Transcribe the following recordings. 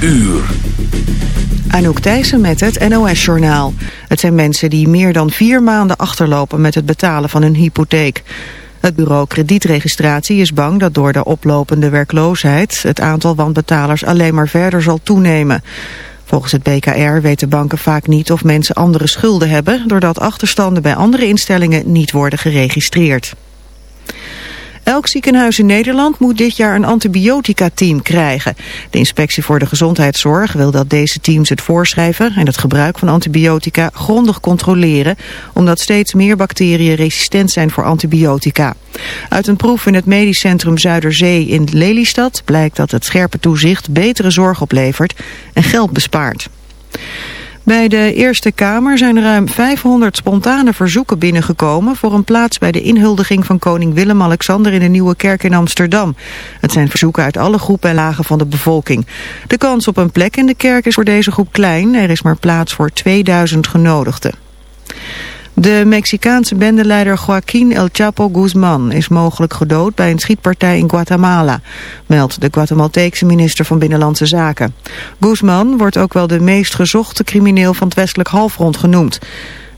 uur. Anouk Thijssen met het NOS-journaal. Het zijn mensen die meer dan vier maanden achterlopen met het betalen van hun hypotheek. Het bureau kredietregistratie is bang dat door de oplopende werkloosheid... het aantal wanbetalers alleen maar verder zal toenemen. Volgens het BKR weten banken vaak niet of mensen andere schulden hebben... doordat achterstanden bij andere instellingen niet worden geregistreerd. Elk ziekenhuis in Nederland moet dit jaar een antibiotica-team krijgen. De Inspectie voor de Gezondheidszorg wil dat deze teams het voorschrijven en het gebruik van antibiotica grondig controleren, omdat steeds meer bacteriën resistent zijn voor antibiotica. Uit een proef in het medisch centrum Zuiderzee in Lelystad blijkt dat het scherpe toezicht betere zorg oplevert en geld bespaart. Bij de Eerste Kamer zijn ruim 500 spontane verzoeken binnengekomen voor een plaats bij de inhuldiging van koning Willem-Alexander in de Nieuwe Kerk in Amsterdam. Het zijn verzoeken uit alle groepen en lagen van de bevolking. De kans op een plek in de kerk is voor deze groep klein. Er is maar plaats voor 2000 genodigden. De Mexicaanse bendeleider Joaquín El Chapo Guzman is mogelijk gedood bij een schietpartij in Guatemala, meldt de Guatemalteekse minister van Binnenlandse Zaken. Guzman wordt ook wel de meest gezochte crimineel van het westelijk halfrond genoemd.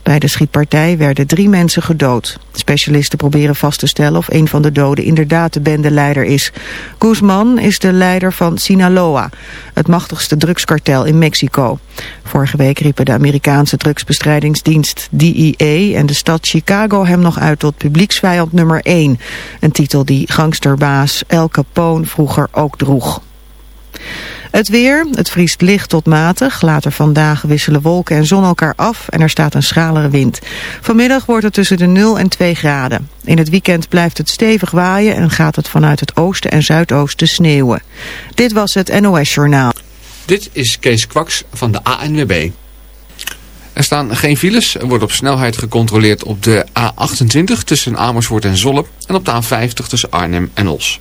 Bij de schietpartij werden drie mensen gedood. Specialisten proberen vast te stellen of een van de doden inderdaad de bendeleider is. Guzman is de leider van Sinaloa, het machtigste drugskartel in Mexico. Vorige week riepen de Amerikaanse drugsbestrijdingsdienst DEA en de stad Chicago hem nog uit tot publieksvijand nummer 1. Een titel die gangsterbaas El Capone vroeger ook droeg. Het weer, het vriest licht tot matig. Later vandaag wisselen wolken en zon elkaar af en er staat een schalere wind. Vanmiddag wordt het tussen de 0 en 2 graden. In het weekend blijft het stevig waaien en gaat het vanuit het oosten en zuidoosten sneeuwen. Dit was het NOS Journaal. Dit is Kees Kwaks van de ANWB. Er staan geen files. Er wordt op snelheid gecontroleerd op de A28 tussen Amersfoort en Zolle en op de A50 tussen Arnhem en Os.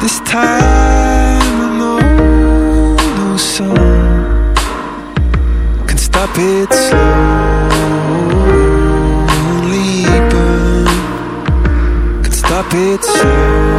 This time I know no sun can stop it slowly burn, can stop it slowly.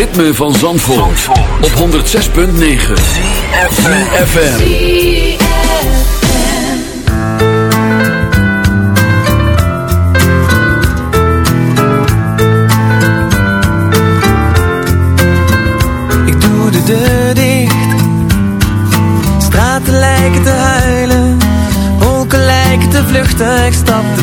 Ritme van Zandvoort, op 106.9 CFFM Ik doe de deur dicht. Straten lijken te huilen. Wolken lijken te vluchten. Ik stap de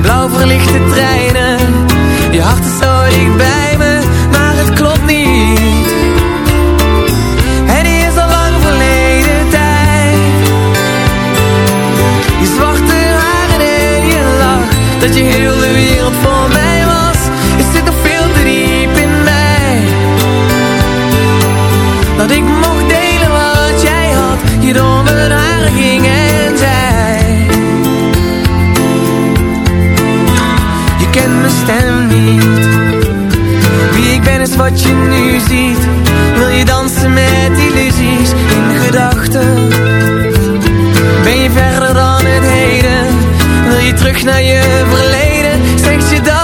blauw verlichte treinen. Je hart is dicht bij me, maar het klopt niet. Het is al lang verleden tijd. Je zwarte haren en je lach Dat je heel de wereld voor mij was Is zit nog veel te diep in mij. Dat ik mocht delen wat jij had Je door mijn haren ging wat je nu ziet. Wil je dansen met illusies in gedachten? Ben je verder dan het heden? Wil je terug naar je verleden? Zeg je dat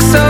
Dat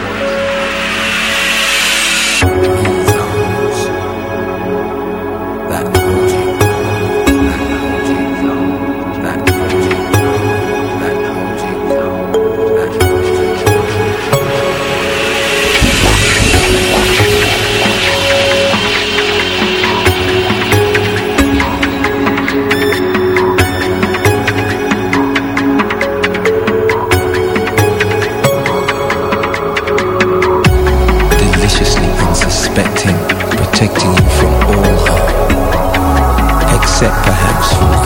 Alex.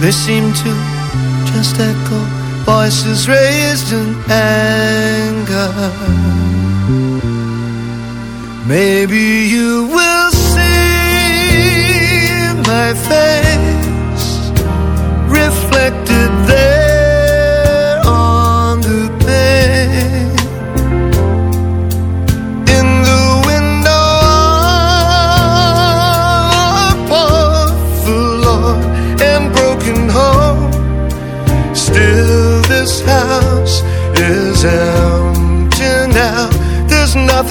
They seem to just echo voices raised in anger. Maybe you will see my face reflected there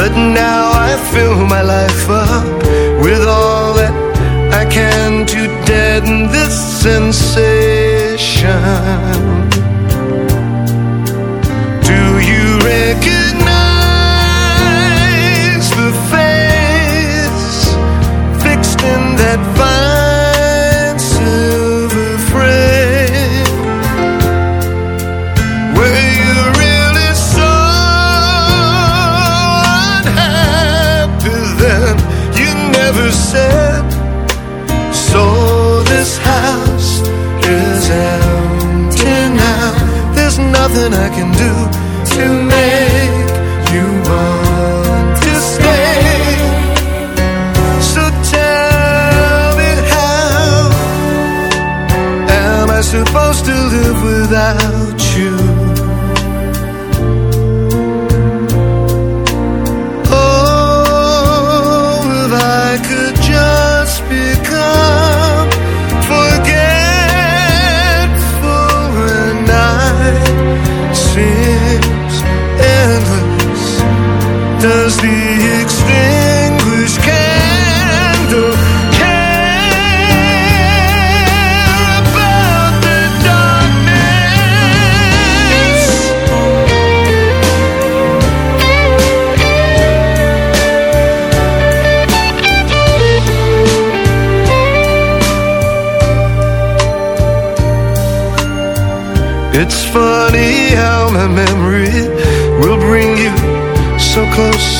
But now I fill my life up with all that I can to deaden this sensation. Do you recognize the face fixed in that fine nothing I can do to make you want to stay. So tell me how am I supposed to live without? Close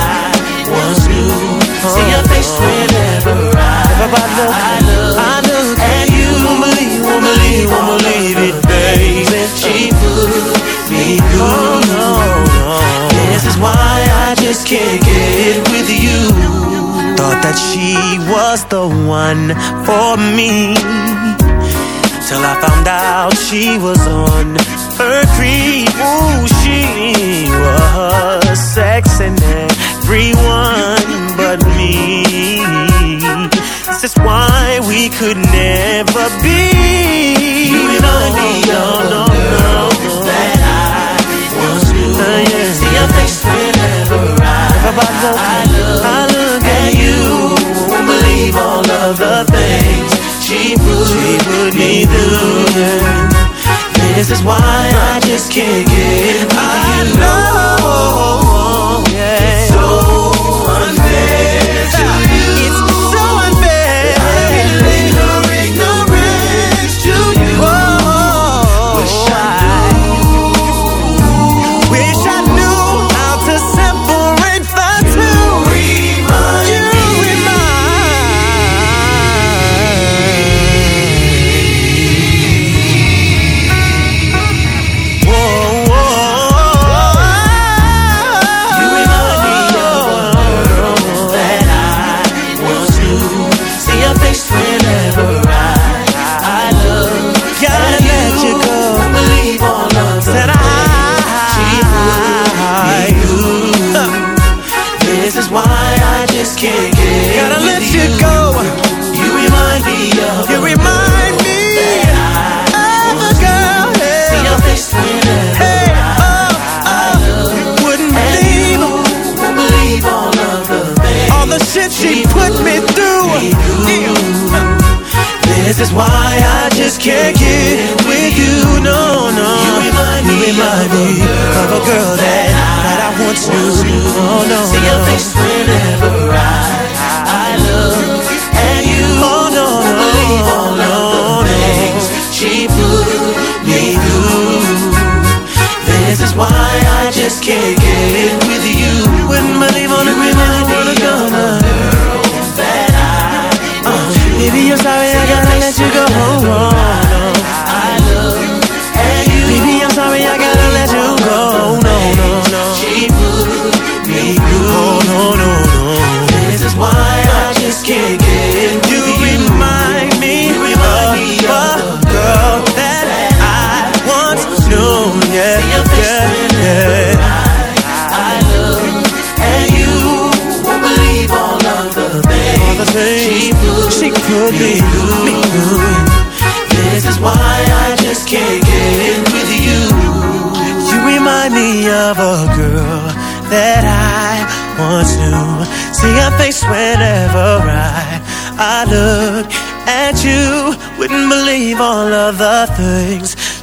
See your face whenever I, I look, I look at you. Won't believe, won't believe, won't believe it, baby. She put me through. No, no. This is why I just can't get it with you. Thought that she was the one for me. Till I found out she was on her creep. Ooh, she was sexing but me. This is why we could never be. You remind me no, no, no. that I once knew. Uh, yeah. See your face whenever I, I look, I look at you. Won't believe all of the things she put, She put me through. This is why I just can't get I know. Just can't get with you. No, no. You remind me, You remind me of a girl that, that I once knew. Oh, no, See your face whenever I, I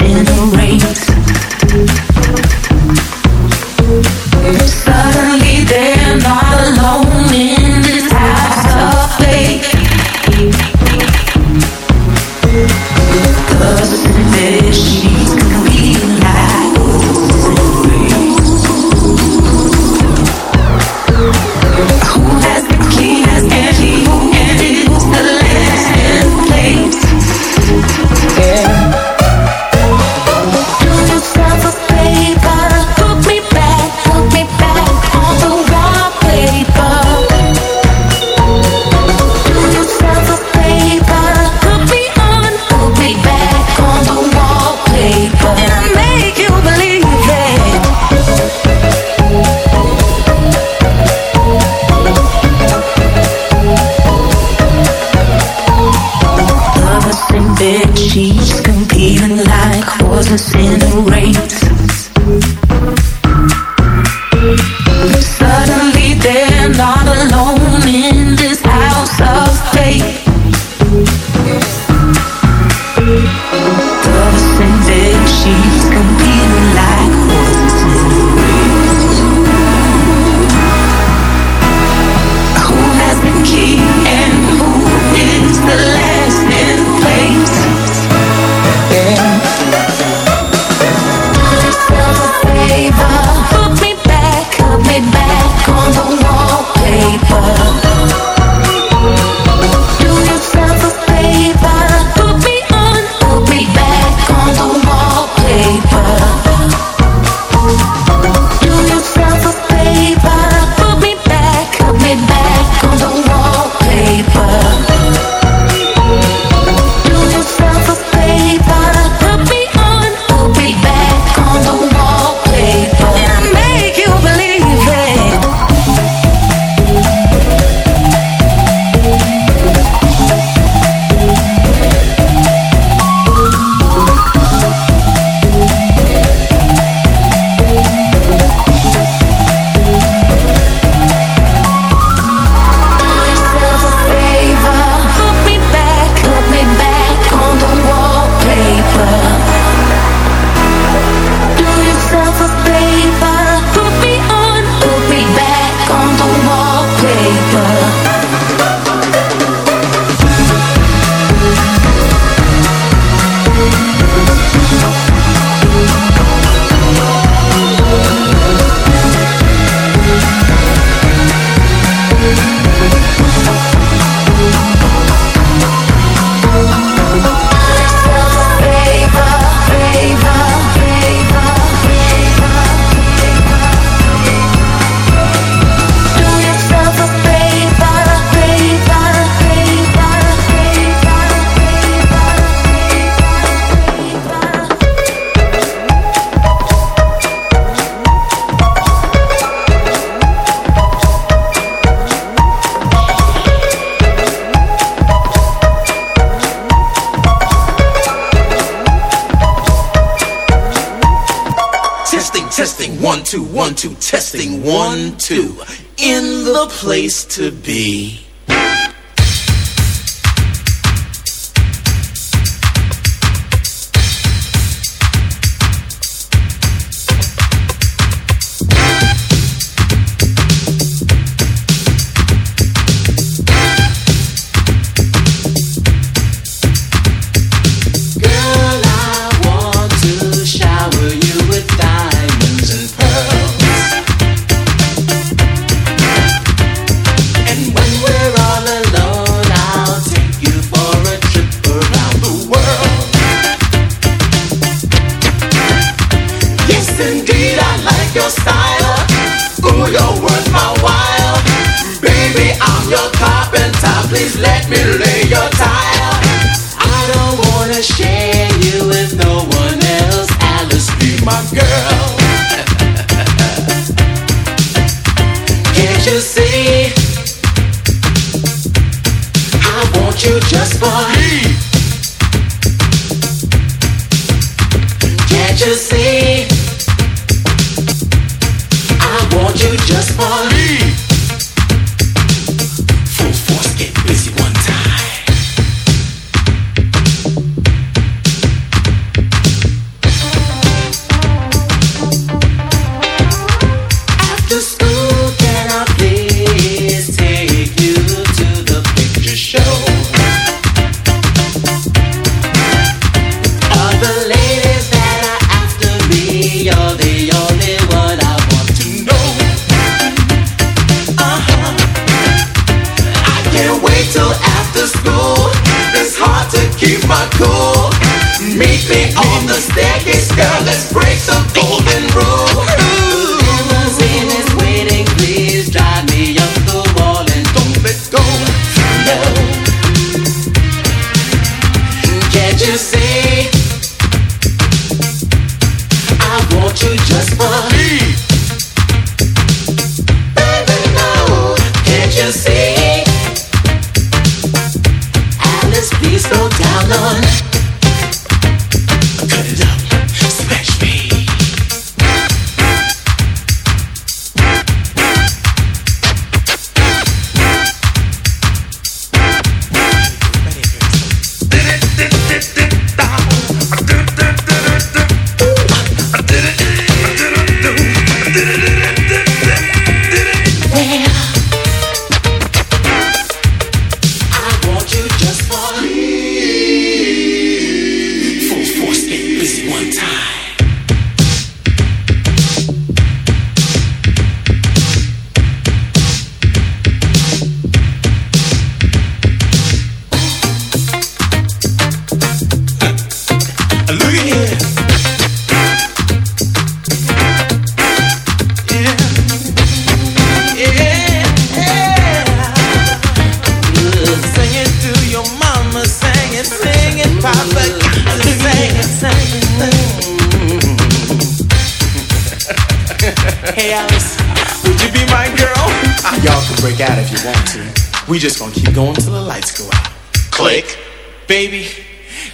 in the rain. back. on the place to be.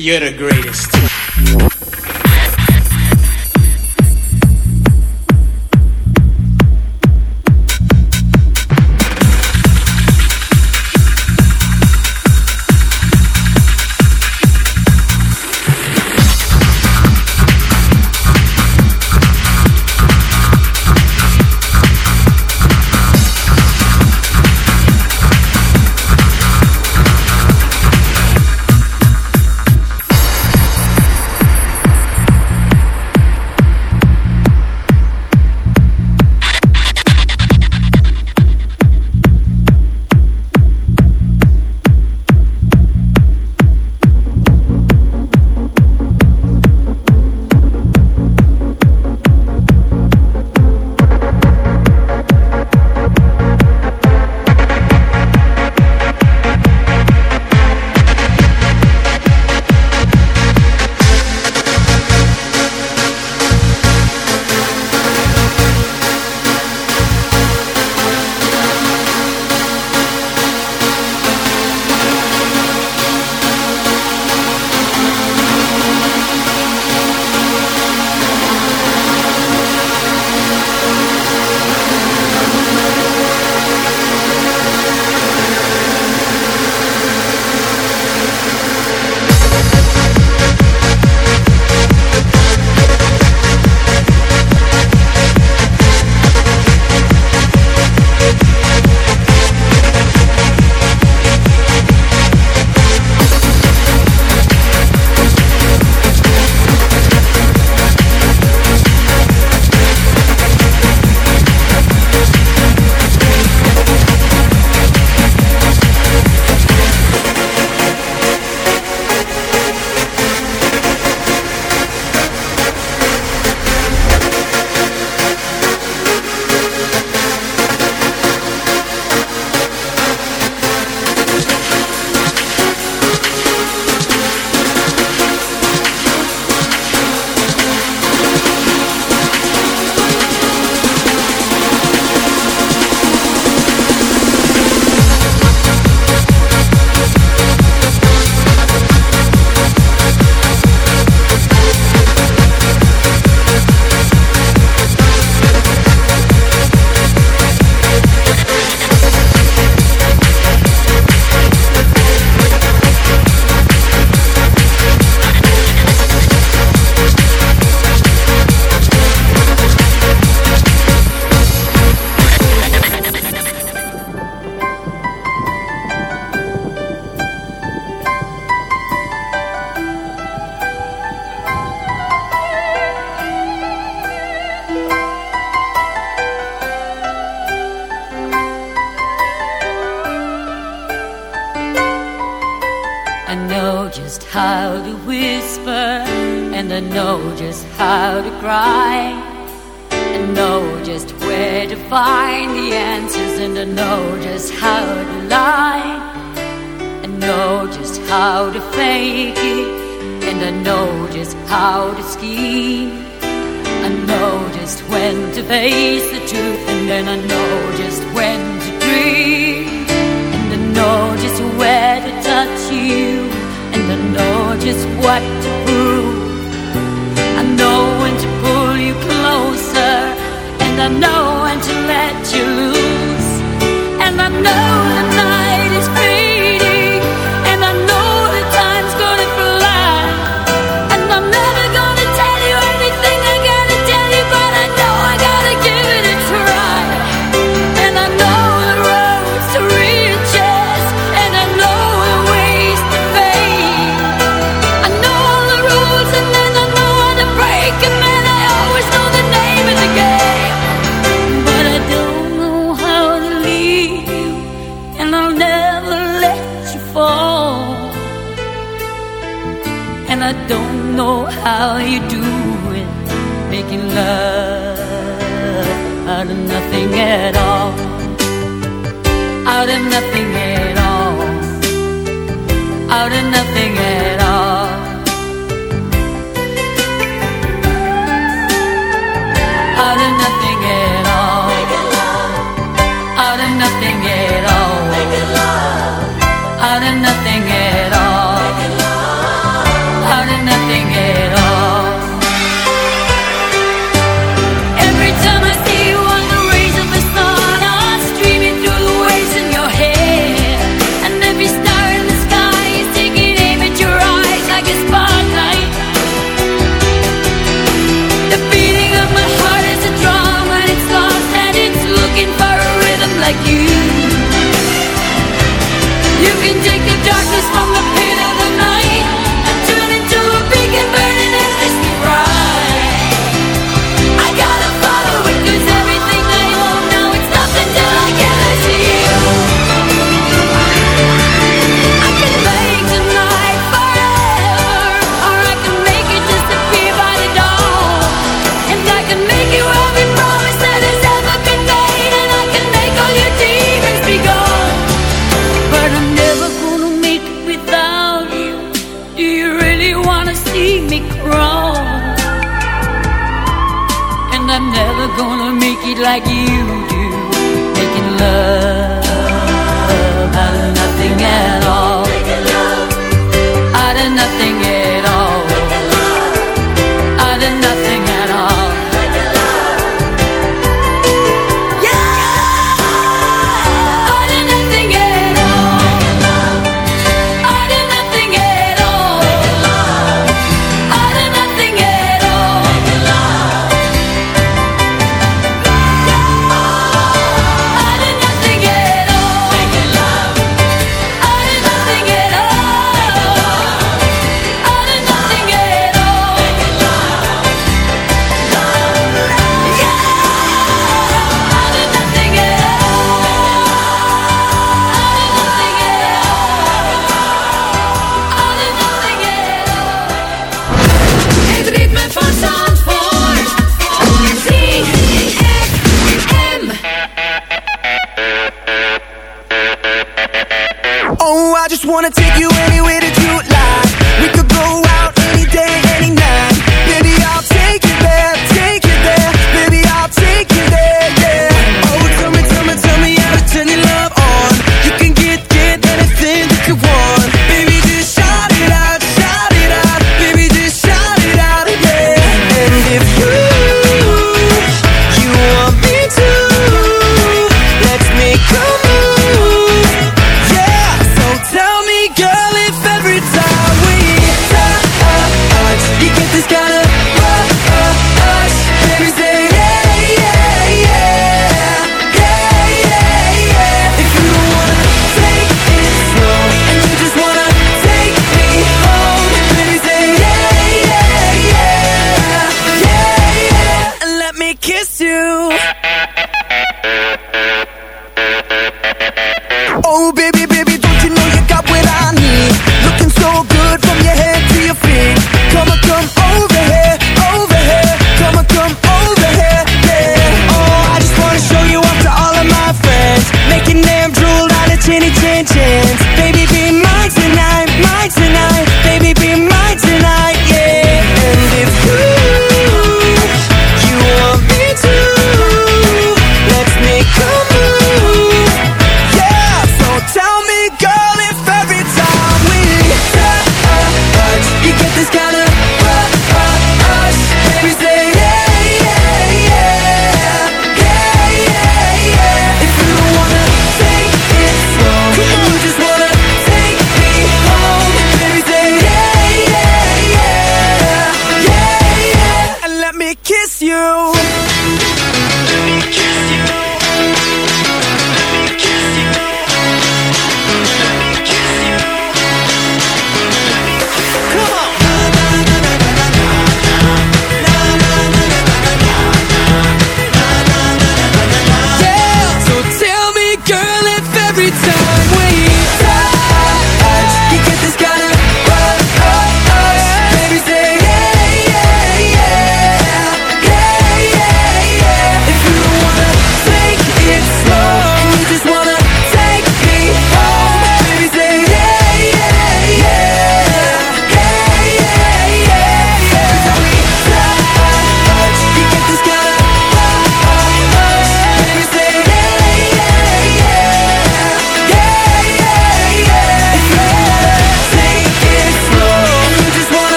You're the greatest.